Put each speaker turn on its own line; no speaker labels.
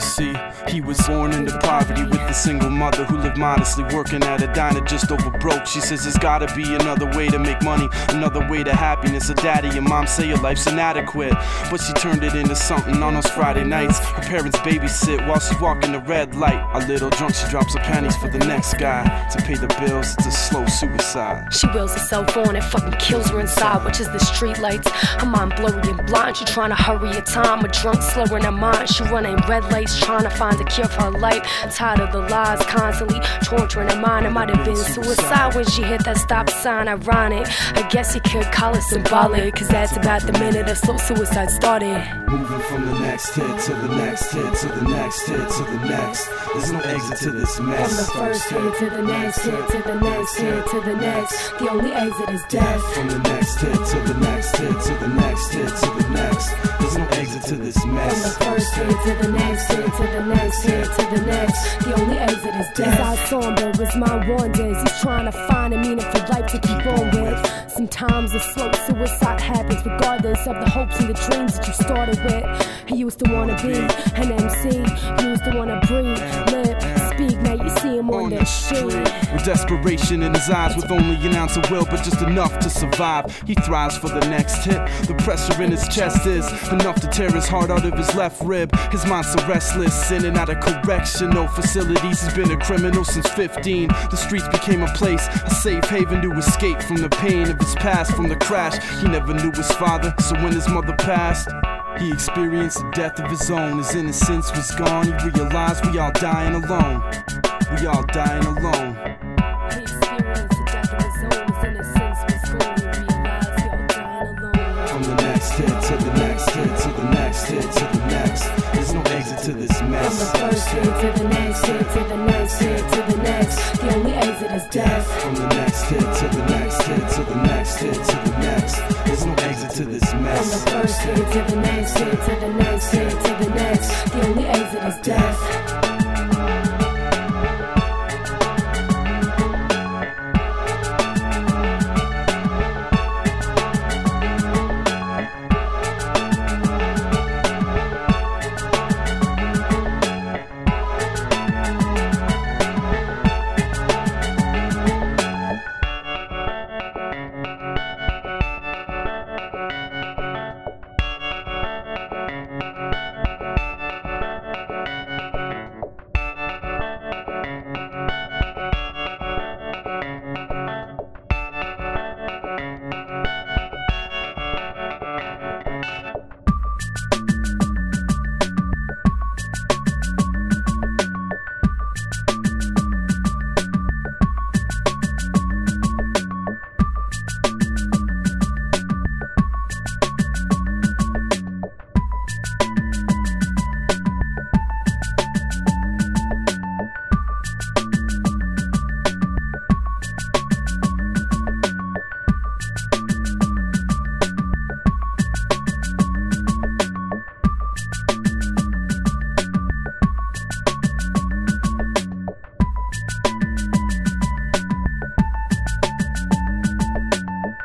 You see, he was born into poverty with a single mother who lived modestly, working at a diner just over broke. She says there's gotta be another way to make money, another way to happiness. Her daddy and mom say your life's inadequate, but she turned it into something on those Friday nights. Her parents babysit while she's walking the red light. A little drunk, she drops her panties for the next guy to pay the bills. It's a slow suicide.
She wills herself on and fucking kills her inside, watches the street lights. Her mind blurry and blind, she trying to hurry her time. A drunk slurring her mind, she running red trying to find a cure for her life. Tired of the lies, constantly torturing her mind. It might have been suicide when she hit that stop sign. Ironic, I guess you could call it symbolic, cause that's about the minute a slow suicide started.
Moving from the next hit to the next hit to the next hit to the next. There's no exit to this mess.
From the first hit to the next hit to the next hit to the next, the only exit is death.
From the next hit to the next hit to the next hit to the next. There's no exit to this
From the first hit to the next hit to the next hit to the next, the only exit is death. His eyes somber, his my wanders. He's trying to find a meaningful life to keep on with. Sometimes a slow suicide happens, regardless of the hopes and the dreams that you started with. He used to wanna be an MC, used to wanna breathe, live, speak. Now you see him on the street.
With desperation in his eyes, with only an ounce of will, but just enough to survive. He thrives for the next hit. The pressure in his chest is enough to tear his heart out of his left rib. His mind's so restless, in and out of correctional facilities. He's been a criminal since 15. The streets became a place, a safe haven to escape from the pain of his past, from the crash. He never knew his father, so when his mother passed, he experienced a death of his own. His innocence was gone. He realized we all dying alone. We all dying alone.
He experienced the death of his own. His innocence was gone. He realized he all dying alone.
From the next hit to the next hit to the next hit to the next. There's no exit to this mess.
From the first hit to the next hit to the next hit to the next, the only exit is death.
From the next hit to the next hit to the next hit to the next. There's no exit to this mess.
From the first hit to the next hit to the next hit